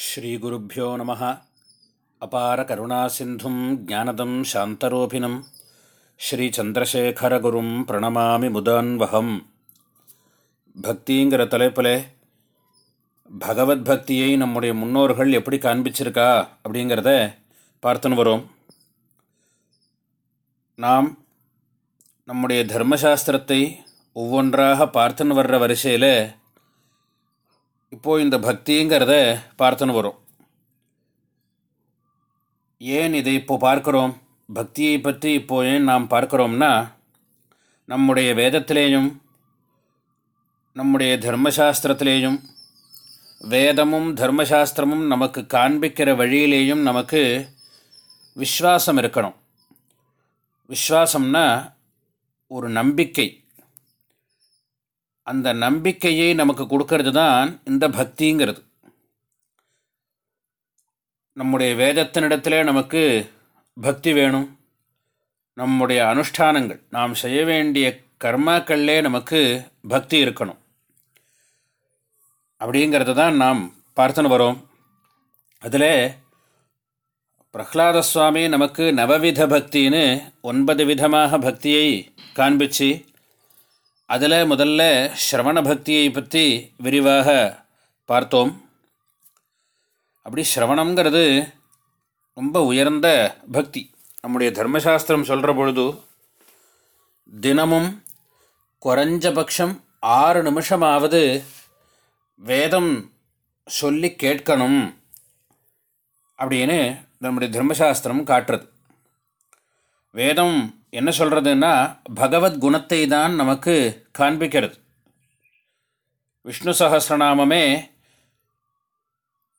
ஸ்ரீகுருப்போ நம. அபார கருணாசிந்தும் ஜானதம் சாந்தரூபிணம். ஸ்ரீச்சந்திரசேகரகுரும் பிரணமாமி முதான்வகம். பக்திங்கிற தலைப்பில் பகவத் பக்தியை நம்முடைய முன்னோர்கள் எப்படி காண்பிச்சிருக்கா அப்படிங்கிறத பார்த்துன்னு வரும். நாம் நம்முடைய தர்மசாஸ்திரத்தை ஒவ்வொன்றாக பார்த்துன்னு வர்ற வரிசையில் இப்போது இந்த பக்திங்கிறத பார்த்துன்னு வரும். ஏன் இதை இப்போ பார்க்குறோம்? பக்தியை பற்றி இப்போ ஏன் நாம் பார்க்குறோம்னா நம்முடைய வேதத்திலேயும் நம்முடைய தர்மசாஸ்திரத்திலேயும் வேதமும் தர்மசாஸ்திரமும் நமக்கு காண்பிக்கிற வழியிலேயும் நமக்கு விஸ்வாசம் இருக்கணும். விஸ்வாசம்னா ஒரு நம்பிக்கை. அந்த நம்பிக்கையை நமக்கு கொடுக்கறது தான் இந்த பக்திங்கிறது. நம்முடைய வேதத்தினிடத்தில் நமக்கு பக்தி வேணும். நம்முடைய அனுஷ்டானங்கள் நாம் செய்ய வேண்டிய கர்மாக்கள்லே நமக்கு பக்தி இருக்கணும். அப்படிங்கிறத தான் நாம் பார்த்துன்னு வரோம். அதில் பிரஹ்லாத சுவாமி நமக்கு நவவித பக்தின்னு ஒன்பது விதமாக பக்தியை காண்பிச்சு அதில் முதல்ல ஸ்ரவண பக்தியை பற்றி விரிவாக பார்த்தோம். அப்படி ஸ்ரவணங்கிறது ரொம்ப உயர்ந்த பக்தி. நம்முடைய தர்மசாஸ்திரம் சொல்கிற பொழுது தினமும் குறைஞ்சபட்சம் ஆறு நிமிஷமாவது வேதம் சொல்லி கேட்கணும் அப்படின்னு நம்முடைய தர்மசாஸ்திரம் காட்டுறது. வேதம் என்ன சொல்கிறதுன்னா பகவத் குணத்தை தான் நமக்கு காண்பிக்கிறது. விஷ்ணு சகசிரநாமமே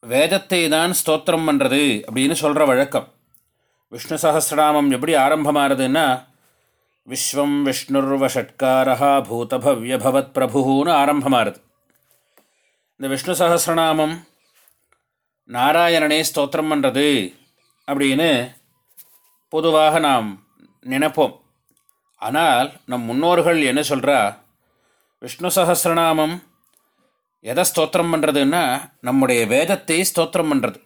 வேதத்தை தான் ஸ்தோத்திரம் பண்ணுறது அப்படின்னு சொல்கிற வழக்கம். விஷ்ணு சகசிரநாமம் எப்படி ஆரம்பமாகிறதுன்னா விஸ்வம் விஷ்ணுர்வஷட்காரா பூதபவ்யபவத் பிரபுன்னு ஆரம்பமாகுது இந்த விஷ்ணு சகசிரநாமம் நாராயணனே ஸ்தோத்திரம் பண்ணுறது அப்படின்னு பொதுவாக நாம் நினைப்போம். ஆனால் நம் முன்னோர்கள் என்ன சொல்கிறா விஷ்ணு சகசிரநாமம் எதை ஸ்தோத்திரம் பண்ணுறதுன்னா நம்முடைய வேதத்தை ஸ்தோத்திரம் பண்ணுறது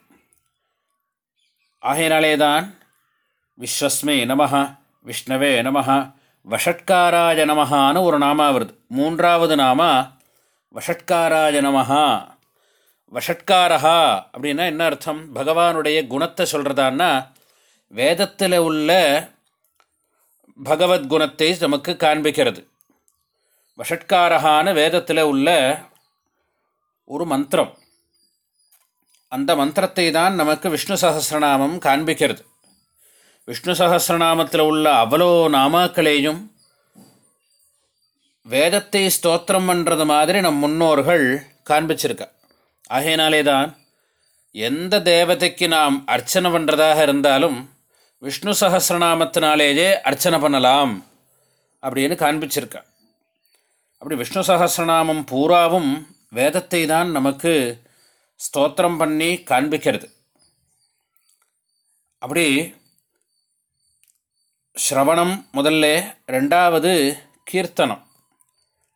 ஆகையினாலே தான் விஸ்வஸ்மே நமஹா விஷ்ணவே நமஹா வஷட்காராய நமஹான்னு ஒரு நாமா வருது. மூன்றாவது நாமா வஷட்காராய நமஹா. வஷட்காரஹா அப்படின்னா என்ன அர்த்தம்? பகவானுடைய குணத்தை சொல்கிறதான்னா வேதத்தில் உள்ள பகவத்குணத்தை நமக்கு காண்பிக்கிறது. வஷட்காரகான வேதத்தில் உள்ள ஒரு மந்திரம். அந்த மந்திரத்தை தான் நமக்கு விஷ்ணு சகசிரநாமம் காண்பிக்கிறது. விஷ்ணு சகசிரநாமத்தில் உள்ள அவ்வளோ நாமாக்களையும் வேதத்தை ஸ்தோத்திரம் பண்ணுறது மாதிரி நம் முன்னோர்கள் காண்பிச்சிருக்கா. ஆகையினாலே தான் எந்த தேவதைக்கு நாம் அர்ச்சனை பண்ணுறதாக இருந்தாலும் விஷ்ணு சகசிரநாமத்தினாலேயே அர்ச்சனை பண்ணலாம் அப்படின்னு காண்பிச்சிருக்கா. அப்படி விஷ்ணு சகசிரநாமம் பூராவும் வேதத்தை தான் நமக்கு ஸ்தோத்திரம் பண்ணி காண்பிக்கிறது. அப்படி ஸ்ரவணம் முதல்ல ரெண்டாவது கீர்த்தனம்.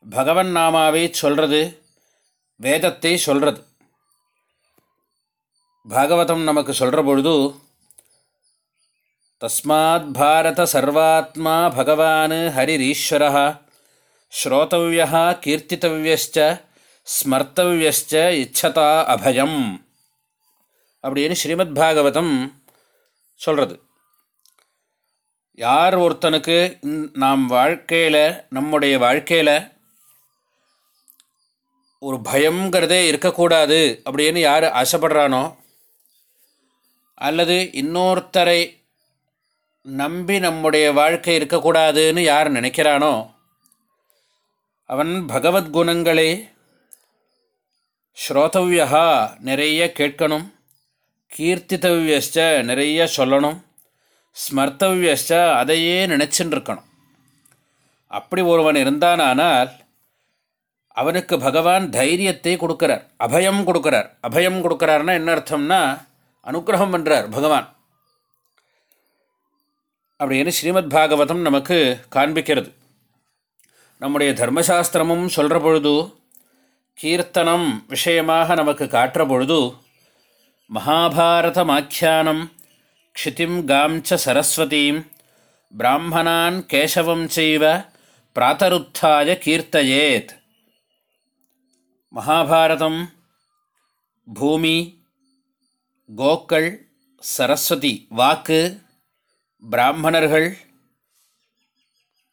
பகவன் நாமாவை சொல்கிறது வேதத்தை சொல்கிறது பாகவதம் நமக்கு சொல்கிற பொழுது தஸ்மாத் பாரத சர்வாத்மா பகவான் ஹரிரீஸ்வர ஸ்ரோத்தவிய கீர்த்தித்தவியச்ச ஸ்மர்த்தவியச்ச இச்சதா அபயம் அப்படின்னு ஸ்ரீமத் பாகவதம் சொல்கிறது யார் ஒருத்தனுக்கு நாம் வாழ்க்கையில் நம்முடைய வாழ்க்கையில் ஒரு பயங்கிறதே இருக்கக்கூடாது அப்படின்னு யார் ஆசைப்படுறானோ அல்லது இன்னொருத்தரை நம்பி நம்முடைய வாழ்க்கை இருக்கக்கூடாதுன்னு யார் நினைக்கிறானோ அவன் பகவத்குணங்களை ஸ்ரோதவியா நிறைய கேட்கணும் கீர்த்தித்தவியச்ச நிறைய சொல்லணும் ஸ்மர்த்தவியச்ச அதையே நினச்சின்னு இருக்கணும் அப்படி ஒருவன் இருந்தானானால் அவனுக்கு பகவான் தைரியத்தை கொடுக்குறார் அபயம் கொடுக்குறார். அபயம் கொடுக்குறாருன்னா என்ன அர்த்தம்னா அனுகிரகம் பண்ணுறார் பகவான். அப்படின்னு ஸ்ரீமத் பாகவதம் நமக்கு காண்பிக்கிறது. நம்முடைய தர்மசாஸ்திரமும் சொல்கிற பொழுது கீர்த்தனம் விஷயமாக நமக்கு காட்டுற பொழுது மகாபாரதமாக்கியானம் க்ஷிதிம் காம்ச்ச சரஸ்வதீம் பிராமணான் கேசவம் செய்வ பிராத்தருத்தாய கீர்த்தயேத். மகாபாரதம் பூமி கோக்கள் சரஸ்வதி வாக்கு பிராமணர்கள்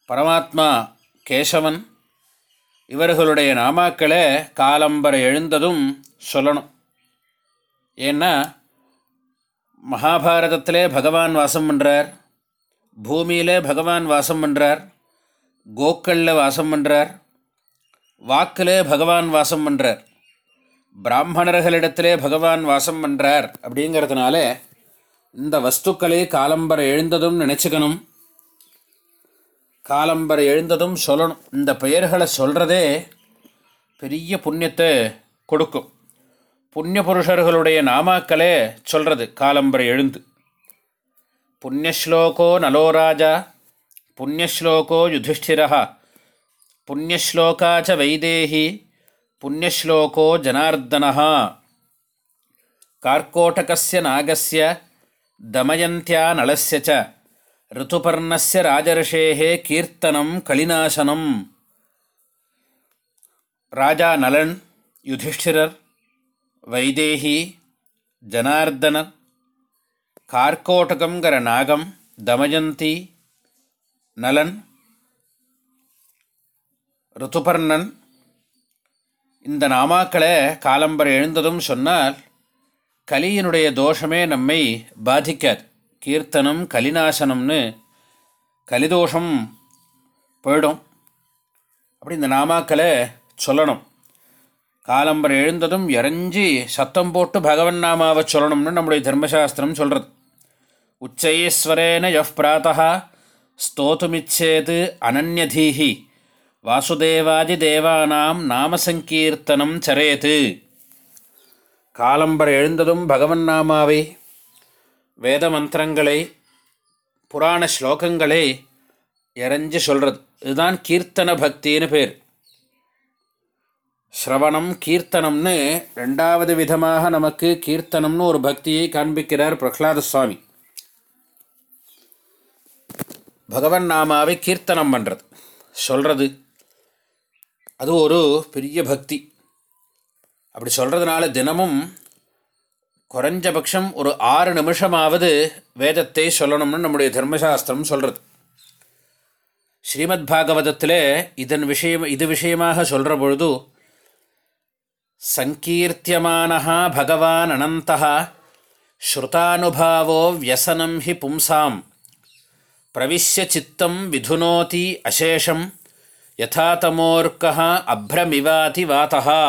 பரமாத்மா கேசவன் இவர்களுடைய நாமாக்களை காலம்பரை எழுந்ததும் சொல்லணும். ஏன்னா மகாபாரதத்திலே பகவான் வாசம் பண்ணுறார் பூமியிலே பகவான் வாசம் பண்ணுறார் கோக்களில் வாசம் பண்ணுறார் வாக்கிலே பகவான் வாசம் பண்ணுறார் பிராமணர்களிடத்திலே பகவான் வாசம் பண்ணுறார் அப்படிங்கிறதுனால இந்த வஸ்துக்களே காலம்பரை எழுந்ததும் நினச்சிக்கணும். காலம்பரை எழுந்ததும் சொல்லணும். இந்த பெயர்களை சொல்கிறதே பெரிய புண்ணியத்தை கொடுக்கும். புண்ணிய புருஷர்களுடைய நாமாக்களே சொல்கிறது காலம்பரை எழுந்து. புண்ணியஸ்லோகோ நலோராஜா புண்ணியஸ்லோகோ யுதிஷ்டிரா புண்ணியஸ்லோகாச்ச வைதேகி புண்ணியஸ்லோகோ ஜனார்தனா கார்கோட்டகஸ்ய நாகஸ்ய தமயந்தியா நலசிய ச ரித்துபர்ணஸ்ய ராஜர்ஷேகே கீர்த்தனம் கலிநாசனம் ராஜா நலன் யுதிஷ்டிரர் வைதேகி ஜனார்தனர் கார்கோட்டகங்கிற நாகம் தமயந்தி நலன் ருத்துபர்ணன் இந்த நாமாக்களை காலம்பரை எழுந்ததும் சொன்னால் கலியினுடைய தோஷமே நம்மை பாதிக்காது. கீர்த்தனம் கலிநாசனம்னு கலிதோஷம் போயிடும். அப்படி இந்த நாமாக்களை சொல்லணும். காலம்பரை எழுந்ததும் இறஞ்சி சத்தம் போட்டு பகவன் நாமாவை சொல்லணும்னு நம்முடைய தர்மசாஸ்திரம் சொல்கிறது உச்சைஸ்வரேன யஃப் பிராத்தா ஸ்தோத்துமிச்சேது அனன்யதீஹி வாசுதேவாதி தேவானாம் நாமசங்கீர்த்தனம் சரேத்து காலம்பர எழுந்ததும் பகவன் நாமாவை. வேத மந்திரங்களை புராண ஸ்லோகங்களை இறஞ்சி சொல்கிறது இதுதான் கீர்த்தன பக்தின்னு பேர். ஸ்ரவணம் கீர்த்தனம்னு ரெண்டாவது விதமாக நமக்கு கீர்த்தனம்னு ஒரு பக்தியை காண்பிக்கிறார் பிரகலாத சுவாமி. பகவன் நாமாவை கீர்த்தனம் பண்ணுறது சொல்கிறது அது ஒரு பெரிய பக்தி. அப்படி சொல்கிறதுனால தினமும் குறைஞ்சபட்சம் ஒரு ஆறு நிமிஷமாவது வேதத்தை சொல்லணும்னு நம்முடைய தர்மசாஸ்திரம் சொல்கிறது ஸ்ரீமத் பாகவதத்தில் இதன் விஷயம் இது விஷயமாக சொல்கிற பொழுது சங்கீர்த்தியமானः பகவான் அனந்தா ஸ்ருதானுபாவோ வியசனம் ஹி பும்சாம் பிரவிஷ்ய சித்தம் விதுனோதி அசேஷம் யதாதமோர்க்கா அப்ரமிவாதி வாத்தா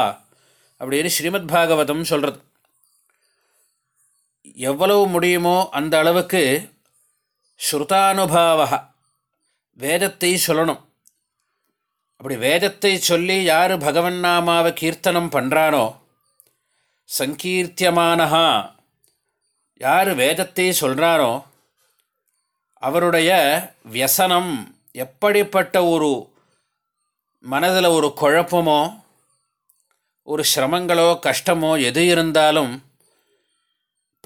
அப்படின்னு ஸ்ரீமத் பாகவதம் சொல்கிறது எவ்வளவு முடியுமோ அந்த அளவுக்கு ஸ்ருதானுபாவ வேதத்தை சொல்லணும். அப்படி வேதத்தை சொல்லி யார் பகவன் நாமாவை கீர்த்தனம் பண்ணுறானோ சங்கீர்த்தியமானஹா யார் வேதத்தை சொல்கிறாரோ அவருடைய வியசனம் எப்படிப்பட்ட ஒரு மனதில் ஒரு குழப்பமோ ஒரு சிரமங்களோ கஷ்டமோ எது இருந்தாலும்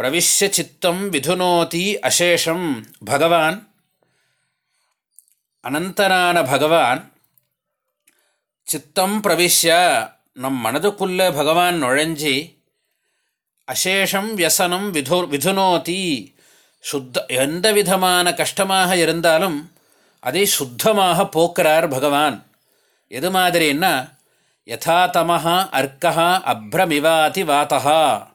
பிரவிஷ்ய சித்தம் விதுனோதி அசேஷம் பகவான் அனந்தனான பகவான் சித்தம் பிரவிஷ்ய நம் மனதுக்குள்ளே பகவான் நுழைஞ்சி அசேஷம் வியசனம் விது விதுனோதி சுத்த எந்த விதமான கஷ்டமாக இருந்தாலும் அதை சுத்தமாக போக்குறார் பகவான். எது மாதிரின்னா யதா தமஹா அர்க்கா அப்ரமிவாதி வாத்தா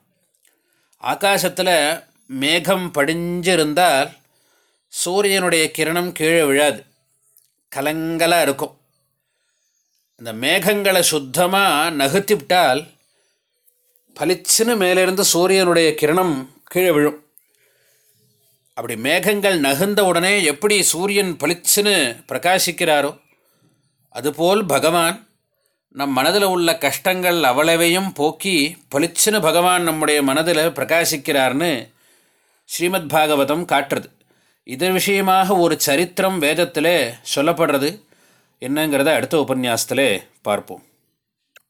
ஆகாசத்தில் மேகம் படிஞ்சிருந்தால் சூரியனுடைய கிரணம் கீழே விழாது. கலங்கலாக இருக்கும். இந்த மேகங்களை சுத்தமாக நகர்த்திவிட்டால் பளிச்சுன்னு மேலிருந்து சூரியனுடைய கிரணம் கீழே விழும். அப்படி மேகங்கள் நகுந்த உடனே எப்படி சூரியன் பளிச்சுன்னு பிரகாசிக்கிறாரோ அதுபோல் பகவான் நம் மனதில் உள்ள கஷ்டங்கள் அவ்வளவையும் போக்கி பளிச்சுன்னு பகவான் நம்முடைய மனதில் பிரகாசிக்கிறார்னு ஸ்ரீமத் பாகவதம் காட்டுறது. இது விஷயமாக ஒரு சரித்திரம் வேதத்தில் சொல்லப்படுறது. என்னங்கிறத அடுத்த உபன்யாசத்தில் பார்ப்போம்.